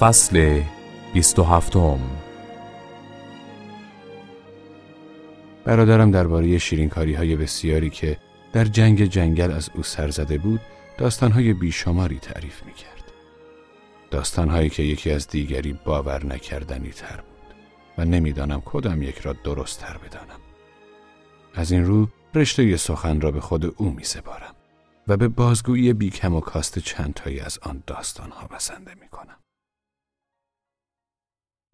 فصل بیست و هفتم برادرم درباره شیرینکاری های بسیاری که در جنگ جنگل از او سر زده بود داستانهای بیشماری تعریف می کرد. داستانهایی که یکی از دیگری باور نکردنی تر بود و نمی‌دانم کدام یک را درست تر بدانم. از این رو رشته سخن را به خود او می سپارم و به بازگویی بیکم و کاست چندتایی از آن داستانها بسنده می کنم.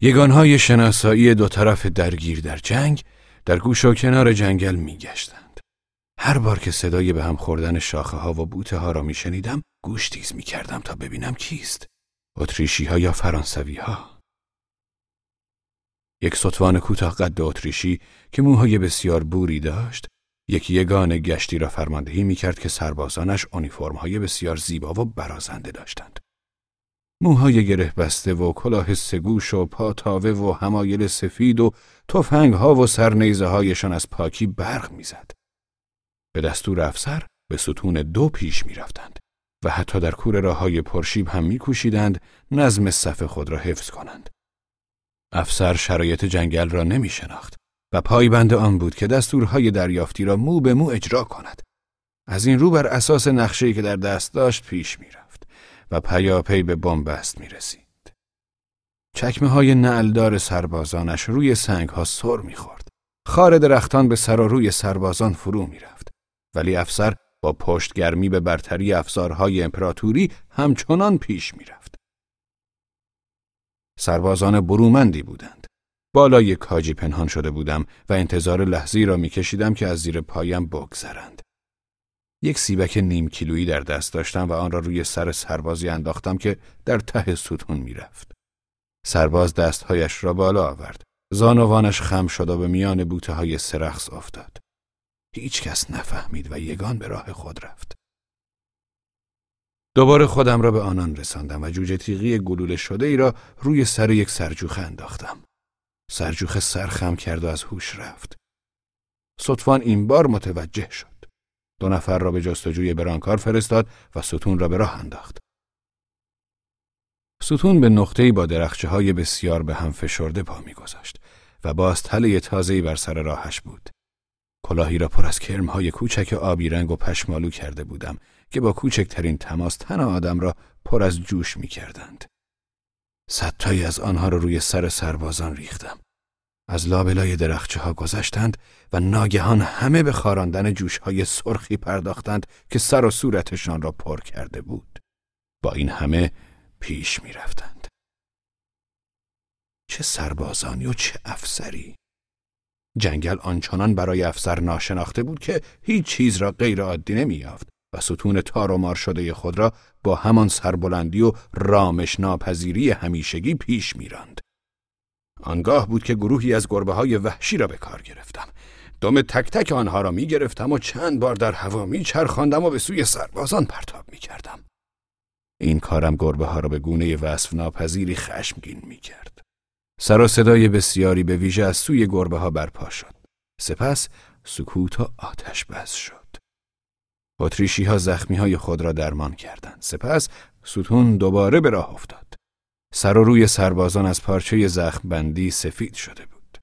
یگانهای شناسایی دو طرف درگیر در جنگ در گوش و کنار جنگل می گشتند. هر بار که صدای به هم خوردن شاخه ها و بوته ها را می شنیدم گوش تیز می کردم تا ببینم کیست. اتریشی ها یا فرانسوی ها. یک سطوان کوتاه قد اتریشی که موهای بسیار بوری داشت یک یگان گشتی را فرماندهی می کرد که سربازانش های بسیار زیبا و برازنده داشتند. موهای گره بسته و کلاه سگوش و پاتاوه و همایل سفید و تفنگ ها و سرنیزه هایشان از پاکی برق می‌زد. به دستور افسر به ستون دو پیش می رفتند و حتی در کور راه های پرشیب هم میکوشیدند نظم صف خود را حفظ کنند. افسر شرایط جنگل را نمی شناخت و پایبند آن بود که دستورهای دریافتی را مو به مو اجرا کند. از این رو بر اساس نقشه‌ای که در دست داشت پیش می‌رفت و پیاپی به بنبست می رسید. چکمه های نعلدار سربازانش روی سنگ ها سر می خورد. خار درختان به سر و روی سربازان فرو می رفت. ولی افسر با پشتگرمی به برتری افزارهای امپراتوری همچنان پیش می رفت. سربازان برومندی بودند. بالای کاجی پنهان شده بودم و انتظار لحظی را میکشیدم که از زیر پایم بگذرند. یک سیبک نیم کیلویی در دست داشتم و آن را روی سر سربازی انداختم که در ته ستون می‌رفت. سرباز دستهایش را بالا آورد. زانوانش خم شد و به میان بوته های سرخس افتاد. هیچ کس نفهمید و یگان به راه خود رفت. دوباره خودم را به آنان رساندم و جوجه تیغی گلوله شده ای را روی سر یک سرجوخه انداختم. سرجوخه سرخم کرد و از هوش رفت. صدفان این بار متوجه شد. دو نفر را به جستجوی برانکار فرستاد و ستون را به راه انداخت. ستون به نقطه‌ای با درخچه های بسیار به هم فشرده پا میگذاشت و باز تله تازه‌ای بر سر راهش بود. کلاهی را پر از کرمهای کوچک آبی رنگ و پشمالو کرده بودم که با کوچکترین تماس تن آدم را پر از جوش می کردند. صدتایی از آنها را روی سر سربازان ریختم. از لابلای درخچه ها گذشتند و ناگهان همه به خاراندن جوش های سرخی پرداختند که سر و صورتشان را پر کرده بود. با این همه پیش می رفتند. چه سربازانی و چه افسری جنگل آنچنان برای افسر ناشناخته بود که هیچ چیز را غیر عادی نمی یافت و ستون تار و مار شده خود را با همان سربلندی و رامش ناپذیری همیشگی پیش میراند. آنگاه بود که گروهی از گربه های وحشی را به کار گرفتم. دم تک تک آنها را می گرفتم و چند بار در هوا می چرخاندم و به سوی سربازان پرتاب می کردم. این کارم گربه ها را به گونه وصف ناپذیری خشمگین می کرد. سر و صدای بسیاری به ویژه از سوی گربه ها برپا شد. سپس سکوت و آتش بس شد. اتریشی ها زخمی های خود را درمان کردند. سپس ستون دوباره به راه افتاد. سر و روی سربازان از پارچه زخم بندی سفید شده بود.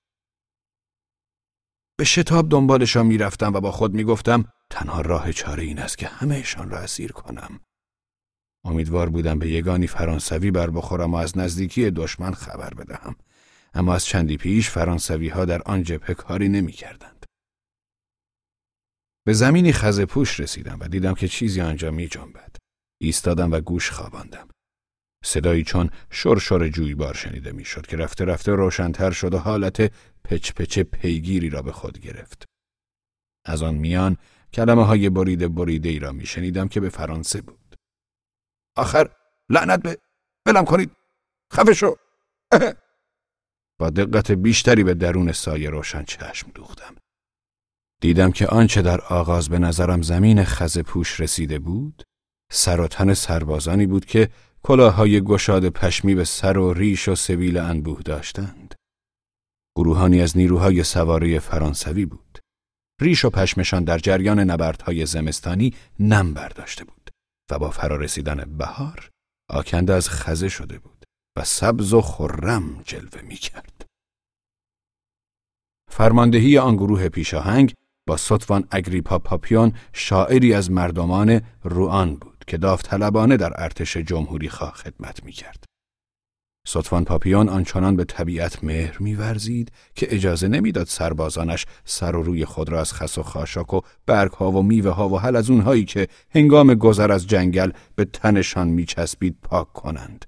به شتاب دنبالشان می‌رفتم و با خود می‌گفتم تنها راه چاره این است که همهشان را اسیر کنم. امیدوار بودم به یگانی فرانسوی بر بخورم و از نزدیکی دشمن خبر بدهم. اما از چندی پیش فرانسوی ها در آن جبهه کاری نمی کردند. به زمینی خزه پوش رسیدم و دیدم که چیزی آنجا می جنبد. ایستادم و گوش خواباندم. صدایی چون شرشر جویبار شنیده می‌شد که رفته رفته روشنتر شد و حالت پچ پچ پیگیری را به خود گرفت. از آن میان کلمه های بریده بریده ای را می شنیدم که به فرانسه بود. آخر لعنت به بلم کنید خفه شو با دقت بیشتری به درون سایه روشن چشم دوختم. دیدم که آنچه در آغاز به نظرم زمین خز پوش رسیده بود سر و تن سربازانی بود که کلاههای گشاد پشمی به سر و ریش و سبیل انبوه داشتند. گروهانی از نیروهای سواره فرانسوی بود. ریش و پشمشان در جریان نبردهای زمستانی نم برداشته بود و با فرارسیدن بهار آکنده از خزه شده بود. و سبز و خرم جلوه می کرد. فرماندهی آن گروه پیشاهنگ با سطفان اگریپا پاپیون شاعری از مردمان روان بود که داوطلبانه در ارتش جمهوری خواه خدمت می کرد. سطفان پاپیون آنچنان به طبیعت مهر میورزید که اجازه نمی‌داد سربازانش سر و روی خود را از خس و خاشاک و برگها و میوه ها و حل از اونهایی که هنگام گذر از جنگل به تنشان میچسبید پاک کنند.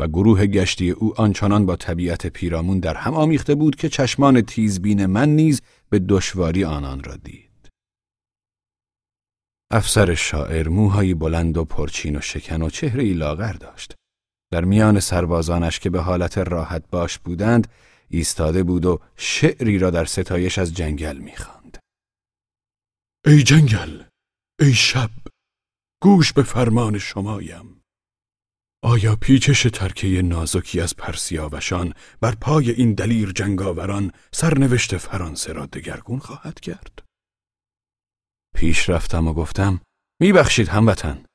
و گروه گشتی او آنچنان با طبیعت پیرامون در هم آمیخته بود که چشمان تیزبین من نیز به دشواری آنان را دید. افسر شاعر موهایی بلند و پرچین و شکن و چهره لاغر داشت. در میان سربازانش که به حالت راحت باش بودند ایستاده بود و شعری را در ستایش از جنگل می‌خواند. ای جنگل، ای شب، گوش به فرمان شمایم. آیا پیچش ترکه نازکی از پرسیاوشان بر پای این دلیر جنگاوران سرنوشت فرانسه را دگرگون خواهد کرد؟ پیش رفتم و گفتم میبخشید هموطن.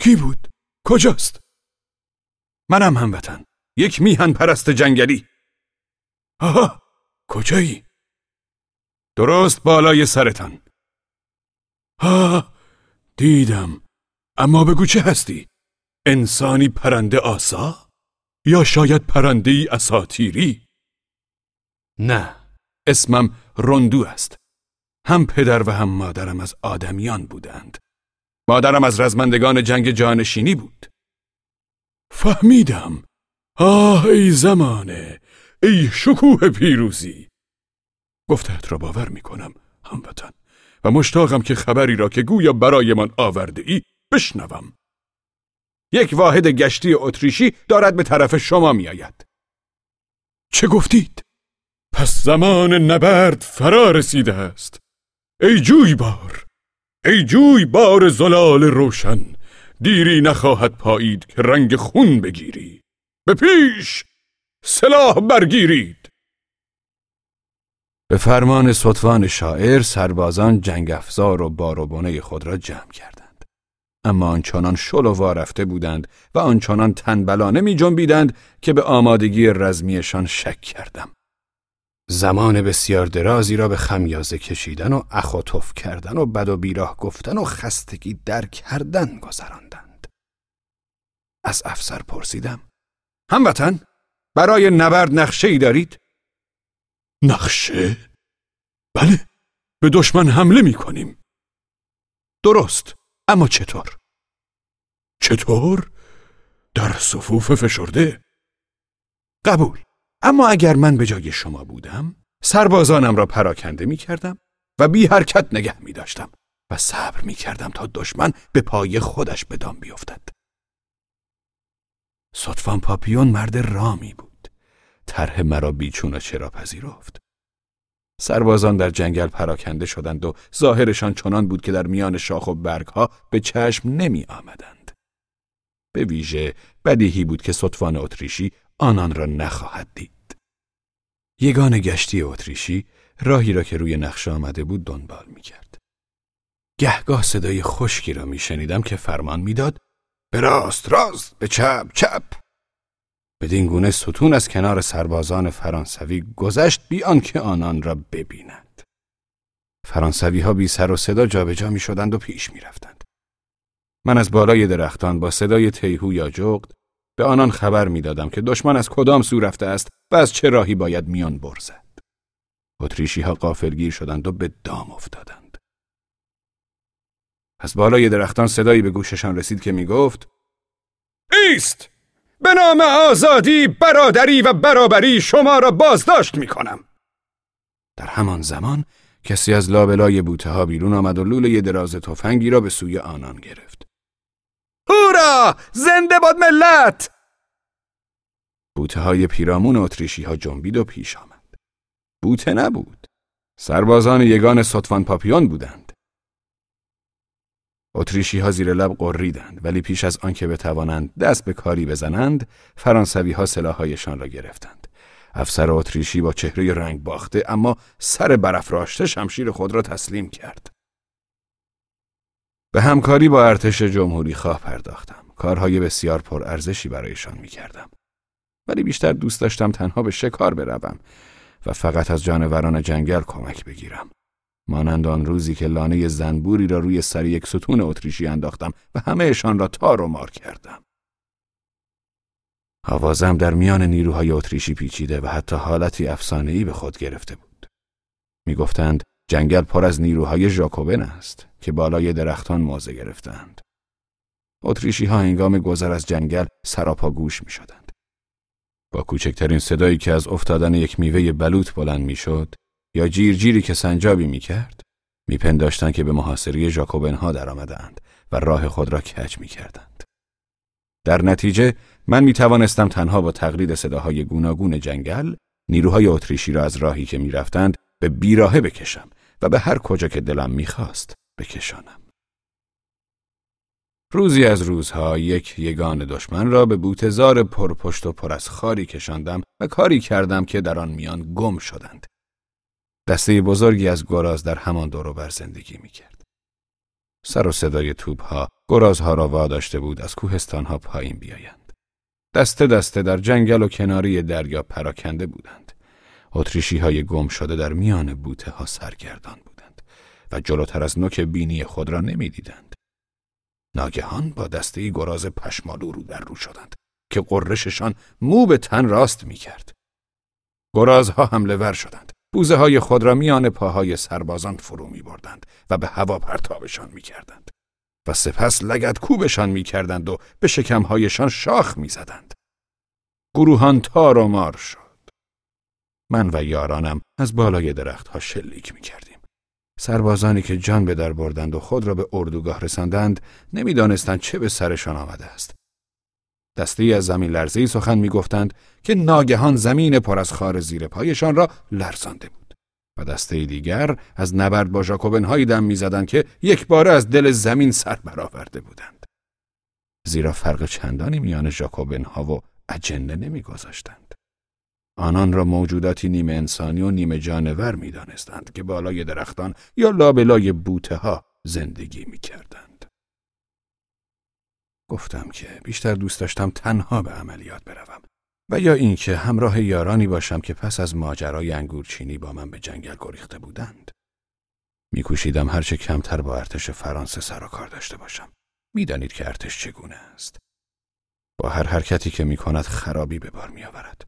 کی بود؟ کجاست؟ منم هموطن. یک میهن پرست جنگلی. آها کجایی؟ درست بالای سرتان. آه دیدم. اما بگو چه هستی؟ انسانی پرنده آسا؟ یا شاید پرنده ای اساتیری؟ نه اسمم رندو است هم پدر و هم مادرم از آدمیان بودند. مادرم از رزمندگان جنگ جانشینی بود. فهمیدم. آه ای زمانه. ای شکوه پیروزی. گفتهت را باور می کنم هموطن. و مشتاقم که خبری را که گویا برایمان آورده ای بشنوم. یک واحد گشتی اتریشی دارد به طرف شما می آید. چه گفتید؟ پس زمان نبرد فرا رسیده است. ای جوی بار ای جوی بار زلال روشن دیری نخواهد پایید که رنگ خون بگیری. به پیش سلاح برگیرید. به فرمان سطفان شاعر سربازان جنگ افزار و باروبانه خود را جمع کردند. اما آنچنان شل و وارفته بودند و آنچنان تنبلانه می جنبیدند که به آمادگی رزمیشان شک کردم. زمان بسیار درازی را به خمیازه کشیدن و اخوتف کردن و بد و بیراه گفتن و خستگی در کردن گذراندند. از افسر پرسیدم. هموطن برای نبرد نقشه ای دارید؟ نقشه؟ بله به دشمن حمله می کنیم. درست اما چطور؟ چطور؟ در صفوف فشرده؟ قبول اما اگر من به جای شما بودم سربازانم را پراکنده می کردم و بی حرکت نگه می داشتم و صبر می کردم تا دشمن به پای خودش به دام بیفتد. صدفان پاپیون مرد رامی بود. طرح مرا بیچون و چرا پذیرفت. سربازان در جنگل پراکنده شدند و ظاهرشان چنان بود که در میان شاخ و برگها به چشم نمی آمدند. به ویژه بدیهی بود که صدفان اتریشی آنان را نخواهد دید. یگان گشتی اتریشی راهی را که روی نقشه آمده بود دنبال می کرد. گهگاه صدای خشکی را می شنیدم که فرمان می‌داد به راست راست به چپ چپ بدین گونه ستون از کنار سربازان فرانسوی گذشت بی آنکه آنان را ببیند فرانسوی ها بی سر و صدا جابجا می شدند و پیش می رفتند. من از بالای درختان با صدای تیهو یا جغد به آنان خبر می‌دادم که دشمن از کدام سو رفته است و از چه راهی باید میان برزد. اتریشی ها قافلگیر شدند و به دام افتادند. از بالای درختان صدایی به گوششان رسید که می‌گفت ایست! به نام آزادی، برادری و برابری شما را بازداشت می کنم. در همان زمان کسی از لابلای بوته ها بیرون آمد و لوله دراز تفنگی را به سوی آنان گرفت. هورا زنده باد ملت! بوته های پیرامون اتریشی ها جنبید و پیش آمد. بوته نبود. سربازان یگان سطفان پاپیون بودند. اتریشی ها زیر لب قریدند ولی پیش از آنکه بتوانند دست به کاری بزنند فرانسوی ها سلاحهایشان را گرفتند. افسر اتریشی با چهره رنگ باخته اما سر برافراشته شمشیر خود را تسلیم کرد. به همکاری با ارتش جمهوری خواه پرداختم. کارهای بسیار پرارزشی برایشان می کردم. ولی بیشتر دوست داشتم تنها به شکار بروم و فقط از جانوران جنگل کمک بگیرم. مانند آن روزی که لانه زنبوری را روی سر یک ستون اتریشی انداختم و همهشان را تار و مار کردم. آوازم در میان نیروهای اتریشی پیچیده و حتی حالتی افسانه‌ای به خود گرفته بود. می‌گفتند جنگل پر از نیروهای ژاکوبن است که بالای درختان موضع گرفتند. اتریشی ها هنگام گذر از جنگل سراپا گوش می شدند. با کوچکترین صدایی که از افتادن یک میوه بلوط بلند می شد یا جیرجیری که سنجابی می کرد میپنداشتند که به محاصره ژاکوبن ها درآمدند و راه خود را کج می کردند. در نتیجه من می توانستم تنها با تقلید صداهای گوناگون جنگل نیروهای اتریشی را از راهی که می رفتند به بیراهه بکشم و به هر کجا که دلم می‌خواست بکشانم. روزی از روزها یک یگان دشمن را به بوتزار پرپشت و پر از خاری کشاندم و کاری کردم که در آن میان گم شدند. دسته بزرگی از گراز در همان دورو بر زندگی می‌کرد. سر و صدای توپ ها گرازها را واداشته بود از کوهستان ها پایین بیایند. دسته دسته در جنگل و کناری دریا پراکنده بودند. اتریشی های گم شده در میان بوته ها سرگردان بودند و جلوتر از نوک بینی خود را نمی‌دیدند. ناگهان با دسته گراز پشمالو رو در رو شدند که قررششان مو به تن راست می کرد. گرازها حمله ور شدند. بوزه های خود را میان پاهای سربازان فرو می بردند و به هوا پرتابشان می کردند. و سپس لگت کوبشان می کردند و به شکمهایشان شاخ می زدند. گروهان تار و مار شد. من و یارانم از بالای درختها شلیک می کردیم. سربازانی که جان به در بردند و خود را به اردوگاه رساندند نمی‌دانستند چه به سرشان آمده است. دسته از زمین لرزی سخن می گفتند که ناگهان زمین پر از خار زیر پایشان را لرزانده بود. و دسته دیگر از نبرد با ژاکوبن هایی دم می‌زدند که یک باره از دل زمین سر برآورده بودند. زیرا فرق چندانی میان ژاکوبن ها و اجنه نمیگذاشتند. آنان را موجوداتی نیمه انسانی و نیمه جانور می دانستند که بالای درختان یا لابلای بوته ها زندگی می کردند. گفتم که بیشتر دوست داشتم تنها به عملیات بروم و یا اینکه همراه یارانی باشم که پس از ماجرای انگورچینی با من به جنگل گریخته بودند. میکوشیدم هرچه کمتر با ارتش فرانسه سر و کار داشته باشم. می‌دانید که ارتش چگونه است. با هر حرکتی که می کند خرابی به بار می آورد.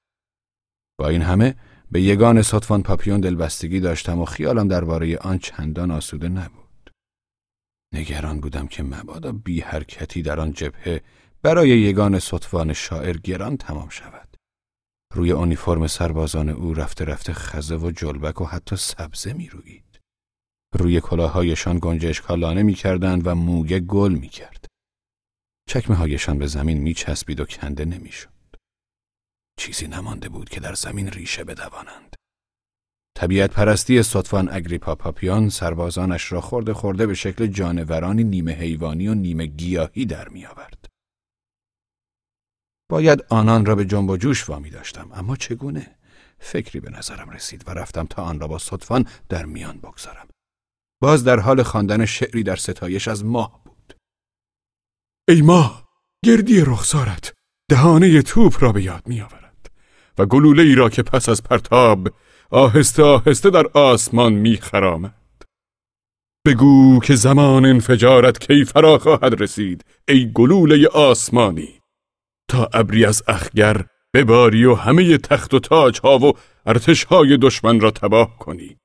با این همه به یگان صدفان پاپیون دلبستگی داشتم و خیالم درباره آن چندان آسوده نبود. نگران بودم که مبادا بی حرکتی در آن جبهه برای یگان صدفان شاعر گران تمام شود. روی اونیفرم سربازان او رفته رفته خزه و جلبک و حتی سبزه می روید. روی کلاهایشان گنجش کالانه می کردند و موگه گل می کرد. چکمه هایشان به زمین می چسبید و کنده نمی شد. چیزی نمانده بود که در زمین ریشه بدوانند. طبیعت پرستی صدفان اگریپا پاپیان سربازانش را خورده خورده به شکل جانورانی نیمه حیوانی و نیمه گیاهی در می آورد. باید آنان را به جنب و جوش وامی داشتم اما چگونه؟ فکری به نظرم رسید و رفتم تا آن را با صدفان در میان بگذارم. باز در حال خواندن شعری در ستایش از ماه بود. ای ماه گردی رخسارت دهانه توپ را به یاد می آورد. و گلوله ای را که پس از پرتاب آهسته آهسته در آسمان میخرامد. بگو که زمان انفجارت کی فرا خواهد رسید ای گلوله آسمانی. تا ابری از اخگر بباری و همه تخت و تاج ها و ارتش های دشمن را تباه کنی.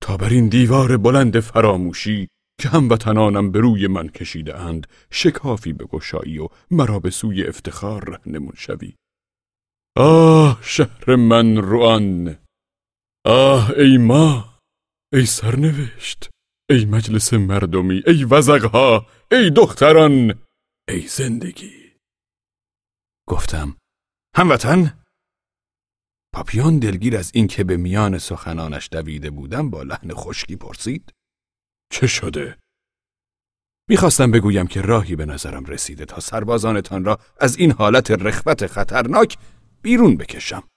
تا بر این دیوار بلند فراموشی که هموطنانم به روی من کشیده اند شکافی بگشایی و مرا به سوی افتخار رهنمون شوی. آه شهر من روان! آه ای ما! ای سرنوشت! ای مجلس مردمی! ای وزغها! ای دختران! ای زندگی! گفتم هموطن! پاپیون دلگیر از اینکه به میان سخنانش دویده بودم با لحن خشکی پرسید. چه شده؟ می‌خواستم بگویم که راهی به نظرم رسیده تا سربازانتان را از این حالت رخوت خطرناک بیرون بکشم.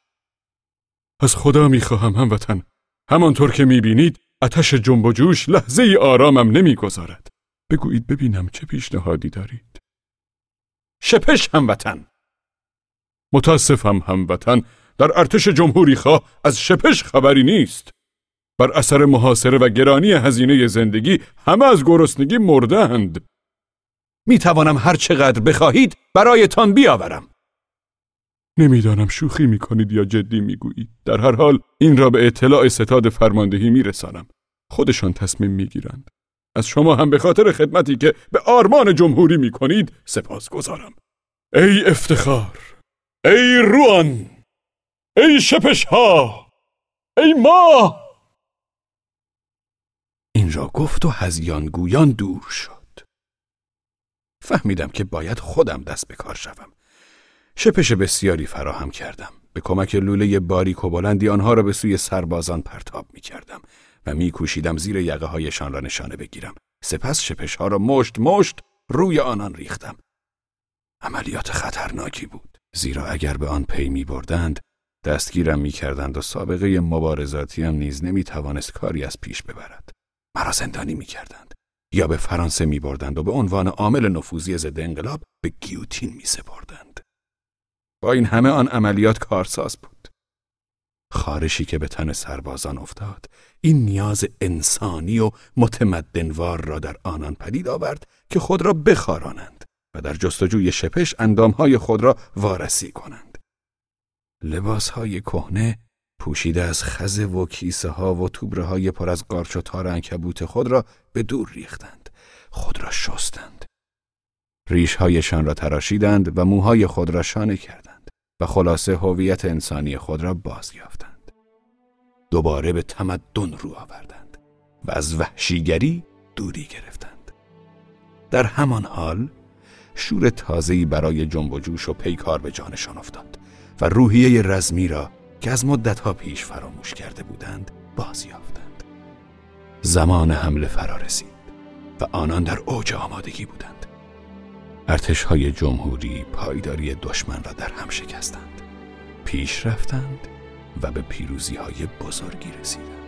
از خدا می‌خواهم هموطن همانطور که می‌بینید اتش جنب و جوش لحظه ای آرامم نمی‌گذارد. بگویید ببینم چه پیشنهادی دارید. شپش هموطن! متاسفم هموطن در ارتش جمهوری خواه از شپش خبری نیست. بر اثر محاصره و گرانی هزینه زندگی همه از گرسنگی مردند می توانم هر چقدر بخواهید برایتان بیاورم. نمی‌دانم شوخی می کنید یا جدی می گویید. در هر حال این را به اطلاع ستاد فرماندهی می رسانم. خودشان تصمیم می گیرند. از شما هم به خاطر خدمتی که به آرمان جمهوری می کنید سپاس گذارم. ای افتخار ای روان ای شپش ها ای ما این را گفت و هزیان گویان دور شد فهمیدم که باید خودم دست به کار شوم شپش بسیاری فراهم کردم. به کمک لوله باریک و بلندی آنها را به سوی سربازان پرتاب می کردم و می کوشیدم زیر یقه هایشان را نشانه بگیرم. سپس شپش ها را مشت مشت روی آنان ریختم. عملیات خطرناکی بود. زیرا اگر به آن پی می بردند دستگیرم می کردند و سابقه مبارزاتی هم نیز نمی توانست کاری از پیش ببرد. مرا زندانی می کردند یا به فرانسه می بردند و به عنوان عامل نفوذی ضد انقلاب به گیوتین می سپردند با این همه آن عملیات کارساز بود خارشی که به تن سربازان افتاد این نیاز انسانی و متمدنوار را در آنان پدید آورد که خود را بخارانند و در جستجوی شپش اندامهای خود را وارسی کنند. لباسهای کهنه پوشیده از خزه و کیسه ها و توبره های پر از قارچ و تار انکبوت خود را به دور ریختند. خود را شستند. ریشهایشان را تراشیدند و موهای خود را شانه کردند و خلاصه هویت انسانی خود را بازیافتند. دوباره به تمدن رو آوردند و از وحشیگری دوری گرفتند. در همان حال شور تازه‌ای برای جنب و جوش و پیکار به جانشان افتاد و روحیه رزمی را که از مدتها پیش فراموش کرده بودند باز یافتند زمان حمله فرا رسید و آنان در اوج آمادگی بودند ارتش های جمهوری پایداری دشمن را در هم شکستند. پیش رفتند و به پیروزی های بزرگی رسیدند.